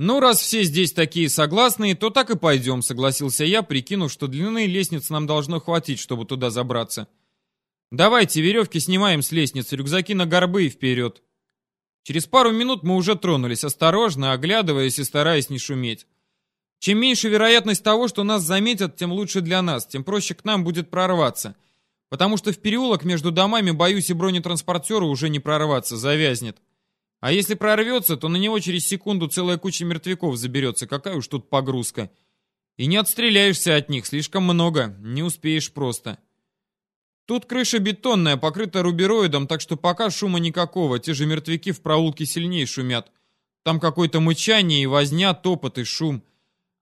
«Ну, раз все здесь такие согласные, то так и пойдем», — согласился я, прикинув, что длины лестницы нам должно хватить, чтобы туда забраться. «Давайте веревки снимаем с лестницы, рюкзаки на горбы и вперед». Через пару минут мы уже тронулись, осторожно, оглядываясь и стараясь не шуметь. Чем меньше вероятность того, что нас заметят, тем лучше для нас, тем проще к нам будет прорваться. Потому что в переулок между домами, боюсь, и бронетранспортеру уже не прорваться, завязнет. А если прорвется, то на него через секунду целая куча мертвяков заберется. Какая уж тут погрузка. И не отстреляешься от них, слишком много, не успеешь просто. Тут крыша бетонная, покрыта рубероидом, так что пока шума никакого, те же мертвяки в проулке сильнее шумят. Там какое-то мычание и возня, топот и шум.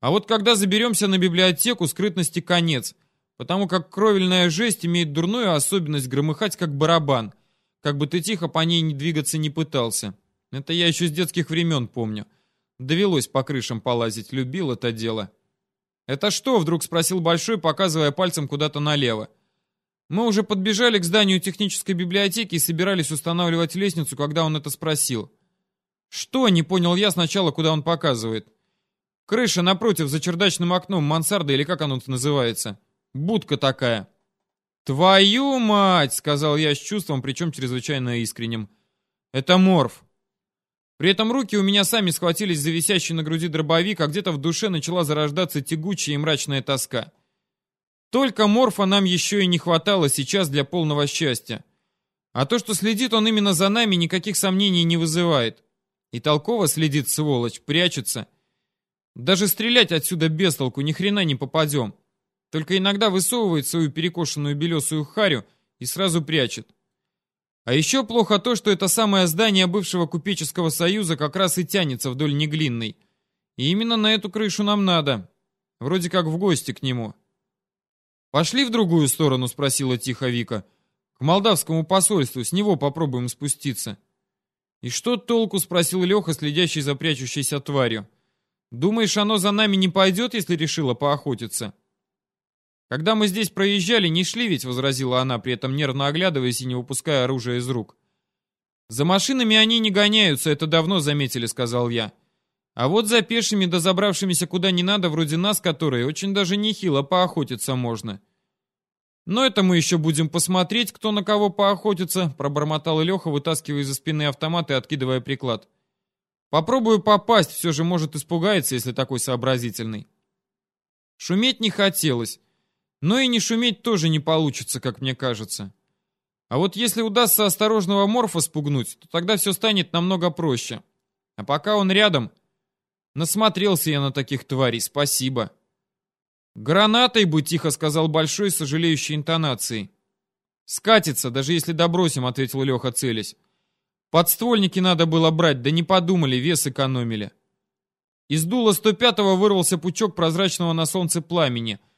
А вот когда заберемся на библиотеку, скрытности конец, потому как кровельная жесть имеет дурную особенность громыхать как барабан, как бы ты тихо по ней не двигаться не пытался. Это я еще с детских времен помню. Довелось по крышам полазить, любил это дело. «Это что?» — вдруг спросил Большой, показывая пальцем куда-то налево. Мы уже подбежали к зданию технической библиотеки и собирались устанавливать лестницу, когда он это спросил. «Что?» — не понял я сначала, куда он показывает. «Крыша напротив, за чердачным окном, мансарда или как оно называется. Будка такая». «Твою мать!» — сказал я с чувством, причем чрезвычайно искренним. «Это морф. При этом руки у меня сами схватились за висящий на груди дробовик, а где-то в душе начала зарождаться тягучая и мрачная тоска. Только морфа нам еще и не хватало сейчас для полного счастья. А то, что следит он именно за нами, никаких сомнений не вызывает. И толково следит, сволочь, прячется. Даже стрелять отсюда без толку ни хрена не попадем. Только иногда высовывает свою перекошенную белесую харю и сразу прячет. А еще плохо то, что это самое здание бывшего купеческого союза как раз и тянется вдоль Неглинной. И именно на эту крышу нам надо. Вроде как в гости к нему. «Пошли в другую сторону?» — спросила тихо Вика. «К молдавскому посольству, с него попробуем спуститься». «И что толку?» — спросил Леха, следящий за прячущейся тварью. «Думаешь, оно за нами не пойдет, если решило поохотиться?» «Когда мы здесь проезжали, не шли ведь», — возразила она, при этом нервно оглядываясь и не выпуская оружие из рук. «За машинами они не гоняются, это давно заметили», — сказал я. «А вот за пешими да забравшимися куда не надо, вроде нас, которые, очень даже нехило поохотиться можно». «Но это мы еще будем посмотреть, кто на кого поохотится», — пробормотал Леха, вытаскивая из-за спины автомат и откидывая приклад. «Попробую попасть, все же может испугается, если такой сообразительный». Шуметь не хотелось. Но и не шуметь тоже не получится, как мне кажется. А вот если удастся осторожного морфа спугнуть, то тогда все станет намного проще. А пока он рядом... Насмотрелся я на таких тварей, спасибо. «Гранатой бы», — тихо сказал Большой, сожалеющей интонацией. «Скатится, даже если добросим», — ответил Леха, целясь. «Подствольники надо было брать, да не подумали, вес экономили». Из дула 105-го вырвался пучок прозрачного на солнце пламени —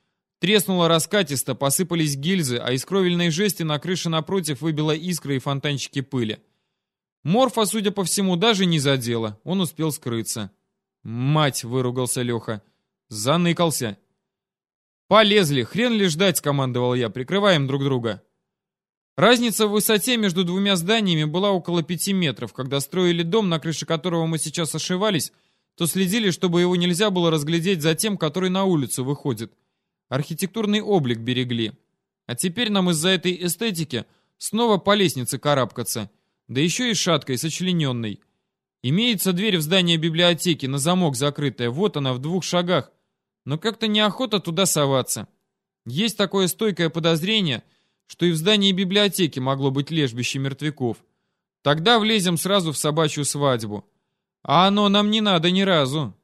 Треснуло раскатисто, посыпались гильзы, а из кровельной жести на крыше напротив выбило искры и фонтанчики пыли. Морфа, судя по всему, даже не задело. Он успел скрыться. «Мать!» — выругался Леха. Заныкался. «Полезли! Хрен ли ждать!» — скомандовал я. «Прикрываем друг друга!» Разница в высоте между двумя зданиями была около пяти метров. Когда строили дом, на крыше которого мы сейчас ошивались, то следили, чтобы его нельзя было разглядеть за тем, который на улицу выходит. Архитектурный облик берегли. А теперь нам из-за этой эстетики снова по лестнице карабкаться, да еще и шаткой, сочлененной. Имеется дверь в здание библиотеки, на замок закрытая, вот она в двух шагах, но как-то неохота туда соваться. Есть такое стойкое подозрение, что и в здании библиотеки могло быть лежбище мертвяков. Тогда влезем сразу в собачью свадьбу. А оно нам не надо ни разу.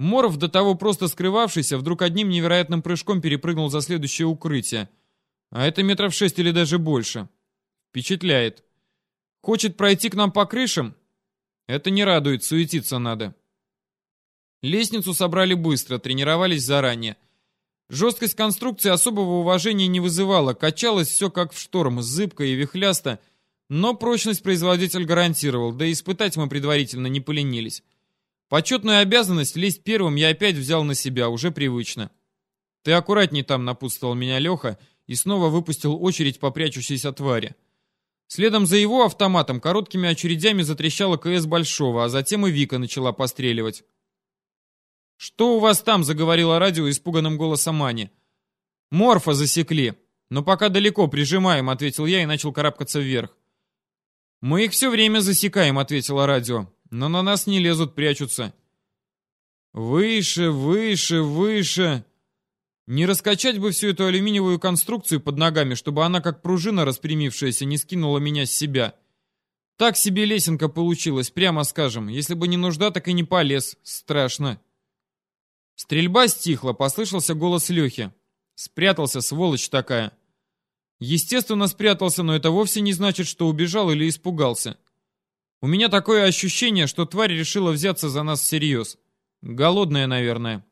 Моров, до того просто скрывавшийся, вдруг одним невероятным прыжком перепрыгнул за следующее укрытие. А это метров шесть или даже больше. Впечатляет. Хочет пройти к нам по крышам? Это не радует, суетиться надо. Лестницу собрали быстро, тренировались заранее. Жесткость конструкции особого уважения не вызывала, качалось все как в шторм, зыбко и вихлясто, но прочность производитель гарантировал, да и испытать мы предварительно не поленились. Почетную обязанность лезть первым я опять взял на себя, уже привычно. «Ты аккуратней там», — напутствовал меня Леха и снова выпустил очередь по прячущейся твари. Следом за его автоматом короткими очередями затрещала КС Большого, а затем и Вика начала постреливать. «Что у вас там?» — заговорила радио испуганным голосом Ани. «Морфа засекли. Но пока далеко, прижимаем», — ответил я и начал карабкаться вверх. «Мы их все время засекаем», — ответила радио. «Но на нас не лезут, прячутся». «Выше, выше, выше!» Не раскачать бы всю эту алюминиевую конструкцию под ногами, чтобы она, как пружина распрямившаяся, не скинула меня с себя. Так себе лесенка получилась, прямо скажем. Если бы не нужда, так и не полез. Страшно. Стрельба стихла, послышался голос Лехи. Спрятался, сволочь такая. Естественно, спрятался, но это вовсе не значит, что убежал или испугался. У меня такое ощущение, что тварь решила взяться за нас всерьез. Голодная, наверное.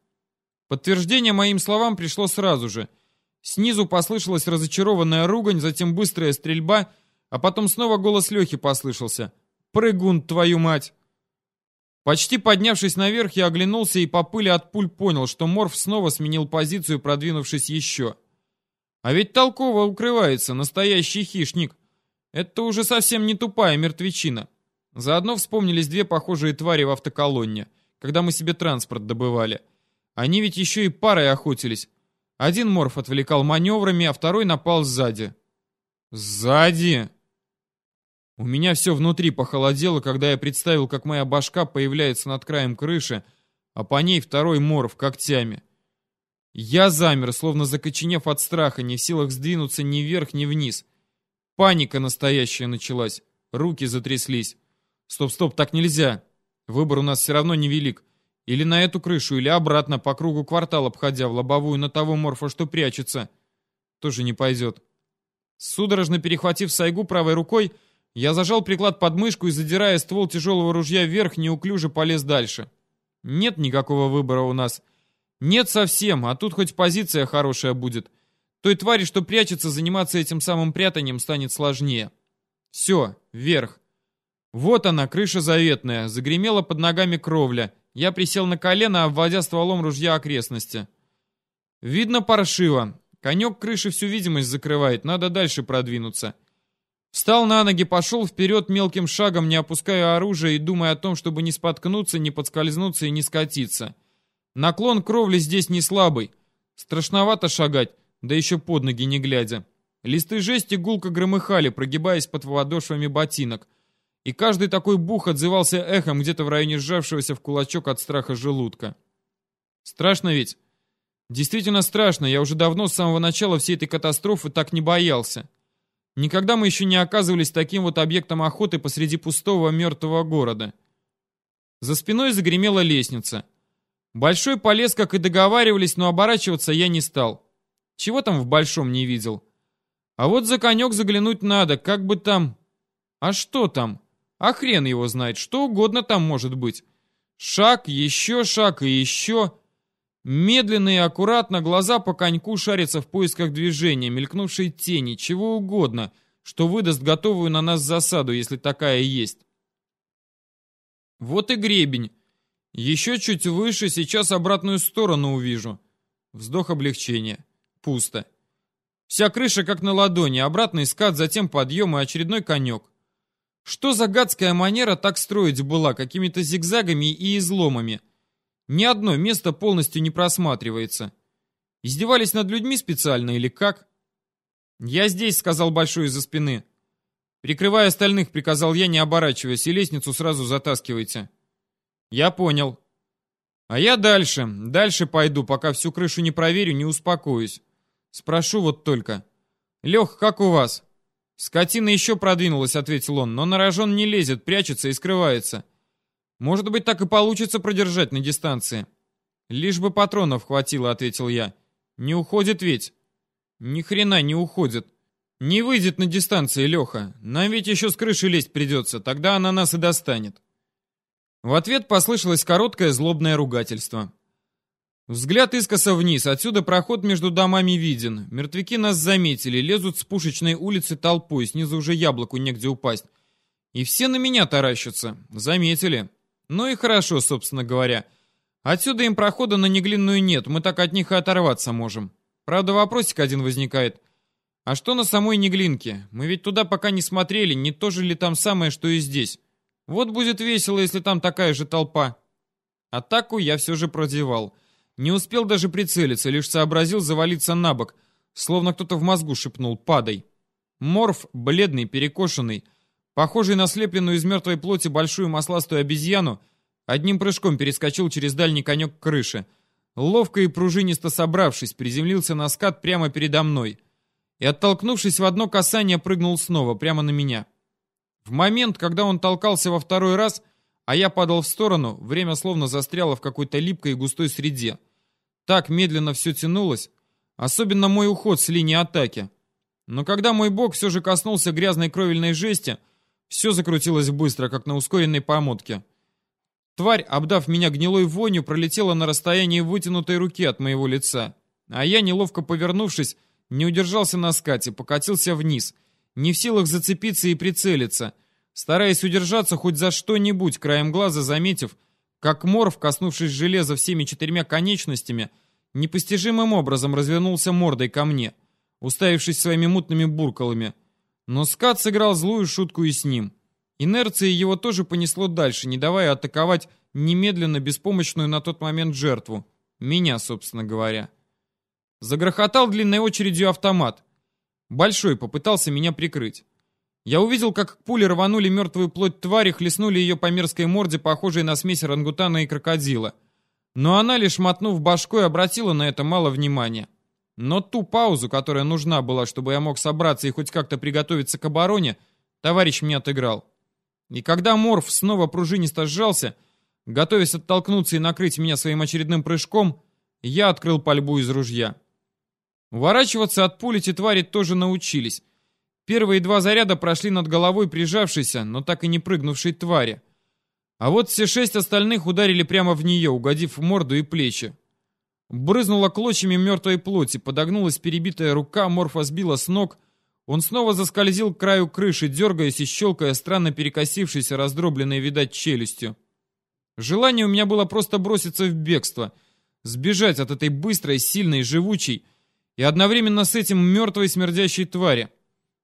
Подтверждение моим словам пришло сразу же. Снизу послышалась разочарованная ругань, затем быстрая стрельба, а потом снова голос Лехи послышался. «Прыгун, твою мать!» Почти поднявшись наверх, я оглянулся и по пыли от пуль понял, что Морф снова сменил позицию, продвинувшись еще. А ведь толково укрывается, настоящий хищник. Это уже совсем не тупая мертвечина. Заодно вспомнились две похожие твари в автоколонне, когда мы себе транспорт добывали. Они ведь еще и парой охотились. Один морф отвлекал маневрами, а второй напал сзади. Сзади! У меня все внутри похолодело, когда я представил, как моя башка появляется над краем крыши, а по ней второй морф когтями. Я замер, словно закоченев от страха, не в силах сдвинуться ни вверх, ни вниз. Паника настоящая началась. Руки затряслись. Стоп, стоп, так нельзя. Выбор у нас все равно невелик. Или на эту крышу, или обратно, по кругу квартал обходя, в лобовую на того морфа, что прячется. Тоже не пойдет. Судорожно перехватив сайгу правой рукой, я зажал приклад под мышку и, задирая ствол тяжелого ружья вверх, неуклюже полез дальше. Нет никакого выбора у нас. Нет совсем, а тут хоть позиция хорошая будет. Той твари, что прячется, заниматься этим самым прятанием станет сложнее. Все, вверх. Вот она, крыша заветная, загремела под ногами кровля. Я присел на колено, обводя стволом ружья окрестности. Видно паршиво. Конек крыши всю видимость закрывает, надо дальше продвинуться. Встал на ноги, пошел вперед мелким шагом, не опуская оружие и думая о том, чтобы не споткнуться, не подскользнуться и не скатиться. — Наклон кровли здесь не слабый. Страшновато шагать, да еще под ноги не глядя. Листы жести гулко громыхали, прогибаясь под подошвами ботинок. И каждый такой бух отзывался эхом где-то в районе сжавшегося в кулачок от страха желудка. Страшно ведь? Действительно страшно, я уже давно с самого начала всей этой катастрофы так не боялся. Никогда мы еще не оказывались таким вот объектом охоты посреди пустого мертвого города. За спиной загремела лестница — Большой полез, как и договаривались, но оборачиваться я не стал. Чего там в большом не видел? А вот за конек заглянуть надо, как бы там... А что там? А хрен его знает, что угодно там может быть. Шаг, еще шаг и еще... Медленно и аккуратно глаза по коньку шарятся в поисках движения, мелькнувшей тени, чего угодно, что выдаст готовую на нас засаду, если такая есть. Вот и гребень, еще чуть выше, сейчас обратную сторону увижу. Вздох облегчения. Пусто. Вся крыша как на ладони, обратный скат, затем подъем и очередной конек. Что за гадская манера так строить была, какими-то зигзагами и изломами? Ни одно место полностью не просматривается. Издевались над людьми специально или как? «Я здесь», — сказал Большой из-за спины. Прикрывая остальных, приказал я, не оборачиваясь, и лестницу сразу затаскивайте. «Я понял». «А я дальше, дальше пойду, пока всю крышу не проверю, не успокоюсь. Спрошу вот только. Лех, как у вас?» «Скотина еще продвинулась», — ответил он, «но на рожон не лезет, прячется и скрывается. Может быть, так и получится продержать на дистанции». «Лишь бы патронов хватило», — ответил я. «Не уходит ведь?» «Ни хрена не уходит. Не выйдет на дистанции, Леха. Нам ведь еще с крыши лезть придется, тогда она нас и достанет». В ответ послышалось короткое злобное ругательство. Взгляд искоса вниз, отсюда проход между домами виден. Мертвяки нас заметили, лезут с пушечной улицы толпой, снизу уже яблоку негде упасть. И все на меня таращатся. Заметили. Ну и хорошо, собственно говоря. Отсюда им прохода на неглинную нет, мы так от них и оторваться можем. Правда, вопросик один возникает. А что на самой Неглинке? Мы ведь туда пока не смотрели, не то же ли там самое, что и здесь. Вот будет весело, если там такая же толпа. Атаку я все же продевал. Не успел даже прицелиться, лишь сообразил завалиться на бок, словно кто-то в мозгу шепнул «падай». Морф, бледный, перекошенный, похожий на слепленную из мертвой плоти большую масластую обезьяну, одним прыжком перескочил через дальний конек крыши. Ловко и пружинисто собравшись, приземлился на скат прямо передо мной и, оттолкнувшись в одно касание, прыгнул снова, прямо на меня. В момент, когда он толкался во второй раз, а я падал в сторону, время словно застряло в какой-то липкой и густой среде. Так медленно все тянулось, особенно мой уход с линии атаки. Но когда мой бок все же коснулся грязной кровельной жести, все закрутилось быстро, как на ускоренной помотке. Тварь, обдав меня гнилой вонью, пролетела на расстоянии вытянутой руки от моего лица. А я, неловко повернувшись, не удержался на скате, покатился вниз, не в силах зацепиться и прицелиться, стараясь удержаться хоть за что-нибудь, краем глаза заметив, как морф, коснувшись железа всеми четырьмя конечностями, непостижимым образом развернулся мордой ко мне, уставившись своими мутными буркалами. Но скат сыграл злую шутку и с ним. Инерция его тоже понесло дальше, не давая атаковать немедленно беспомощную на тот момент жертву. Меня, собственно говоря. Загрохотал длинной очередью автомат. Большой попытался меня прикрыть. Я увидел, как пули рванули мертвую плоть твари, хлестнули ее по мерзкой морде, похожей на смесь рангутана и крокодила. Но она, лишь мотнув башкой, обратила на это мало внимания. Но ту паузу, которая нужна была, чтобы я мог собраться и хоть как-то приготовиться к обороне, товарищ мне отыграл. И когда Морф снова пружинисто сжался, готовясь оттолкнуться и накрыть меня своим очередным прыжком, я открыл пальбу из ружья. Уворачиваться от пули эти твари тоже научились. Первые два заряда прошли над головой прижавшейся, но так и не прыгнувшей твари. А вот все шесть остальных ударили прямо в нее, угодив в морду и плечи. Брызнула клочьями мертвой плоти, подогнулась перебитая рука, морфа сбила с ног, он снова заскользил к краю крыши, дергаясь и щелкая странно перекосившейся, раздробленной, видать, челюстью. Желание у меня было просто броситься в бегство, сбежать от этой быстрой, сильной, живучей и одновременно с этим мертвой смердящей твари.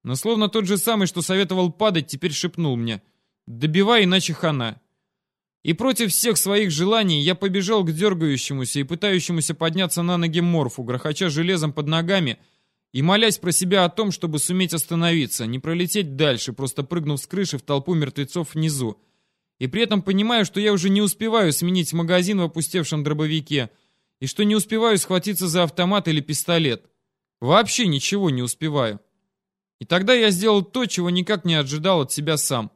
Но словно тот же самый, что советовал падать, теперь шепнул мне «Добивай, иначе хана». И против всех своих желаний я побежал к дергающемуся и пытающемуся подняться на ноги морфу, грохоча железом под ногами — и молясь про себя о том, чтобы суметь остановиться, не пролететь дальше, просто прыгнув с крыши в толпу мертвецов внизу. И при этом понимаю, что я уже не успеваю сменить магазин в опустевшем дробовике, и что не успеваю схватиться за автомат или пистолет. Вообще ничего не успеваю. И тогда я сделал то, чего никак не ожидал от себя сам.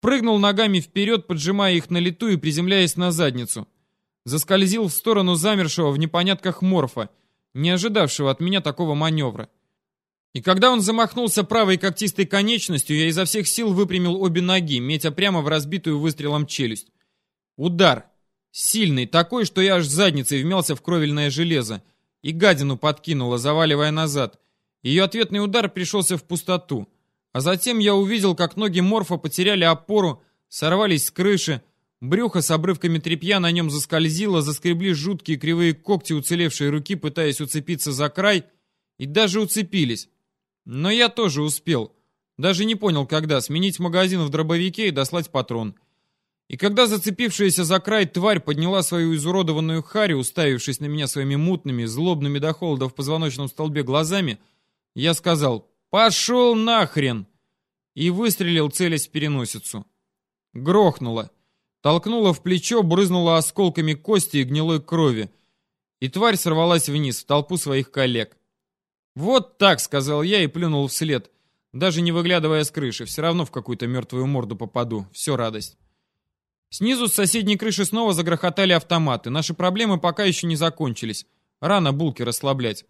Прыгнул ногами вперед, поджимая их на лету и приземляясь на задницу. Заскользил в сторону замершего в непонятках морфа, не ожидавшего от меня такого маневра. И когда он замахнулся правой когтистой конечностью, я изо всех сил выпрямил обе ноги, метя прямо в разбитую выстрелом челюсть. Удар. Сильный, такой, что я аж задницей вмялся в кровельное железо. И гадину подкинула, заваливая назад. Ее ответный удар пришелся в пустоту. А затем я увидел, как ноги Морфа потеряли опору, сорвались с крыши, Брюхо с обрывками тряпья на нем заскользило, заскребли жуткие кривые когти уцелевшей руки, пытаясь уцепиться за край, и даже уцепились. Но я тоже успел. Даже не понял, когда сменить магазин в дробовике и дослать патрон. И когда зацепившаяся за край тварь подняла свою изуродованную харю, уставившись на меня своими мутными, злобными до холода в позвоночном столбе глазами, я сказал «Пошел нахрен!» и выстрелил, целясь в переносицу. Грохнуло. Толкнула в плечо, брызнула осколками кости и гнилой крови. И тварь сорвалась вниз, в толпу своих коллег. «Вот так», — сказал я и плюнул вслед. Даже не выглядывая с крыши, все равно в какую-то мертвую морду попаду. Все радость. Снизу с соседней крыши снова загрохотали автоматы. Наши проблемы пока еще не закончились. Рано булки расслаблять.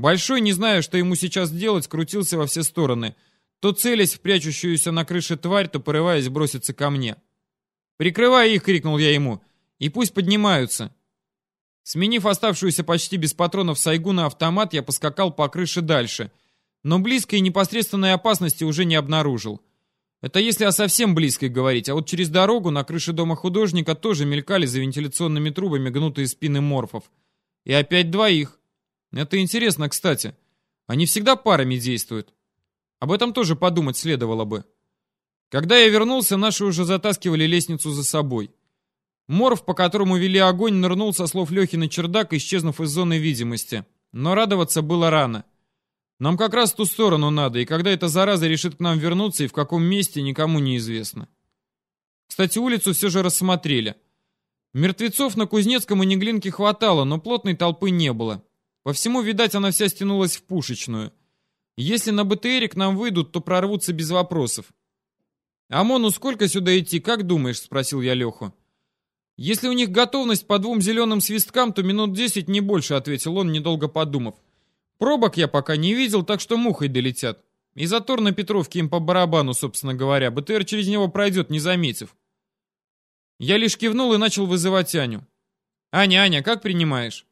Большой, не зная, что ему сейчас делать, крутился во все стороны. То целясь в прячущуюся на крыше тварь, то порываясь броситься ко мне. «Прикрывай их!» — крикнул я ему. «И пусть поднимаются!» Сменив оставшуюся почти без патронов сайгу на автомат, я поскакал по крыше дальше. Но близкой и непосредственной опасности уже не обнаружил. Это если о совсем близкой говорить, а вот через дорогу на крыше дома художника тоже мелькали за вентиляционными трубами гнутые спины морфов. И опять двоих. Это интересно, кстати. Они всегда парами действуют. Об этом тоже подумать следовало бы. Когда я вернулся, наши уже затаскивали лестницу за собой. Морф, по которому вели огонь, нырнул со слов Лехи на чердак, исчезнув из зоны видимости. Но радоваться было рано. Нам как раз в ту сторону надо, и когда эта зараза решит к нам вернуться и в каком месте, никому не известно. Кстати, улицу все же рассмотрели. Мертвецов на Кузнецком и Неглинке хватало, но плотной толпы не было. По всему, видать, она вся стянулась в пушечную. Если на БТРе к нам выйдут, то прорвутся без вопросов. «Амону сколько сюда идти, как думаешь?» — спросил я Леху. «Если у них готовность по двум зеленым свисткам, то минут десять, не больше», — ответил он, недолго подумав. «Пробок я пока не видел, так что мухой долетят. И затор на Петровке им по барабану, собственно говоря. БТР через него пройдет, не заметив». Я лишь кивнул и начал вызывать Аню. «Аня, Аня, как принимаешь?»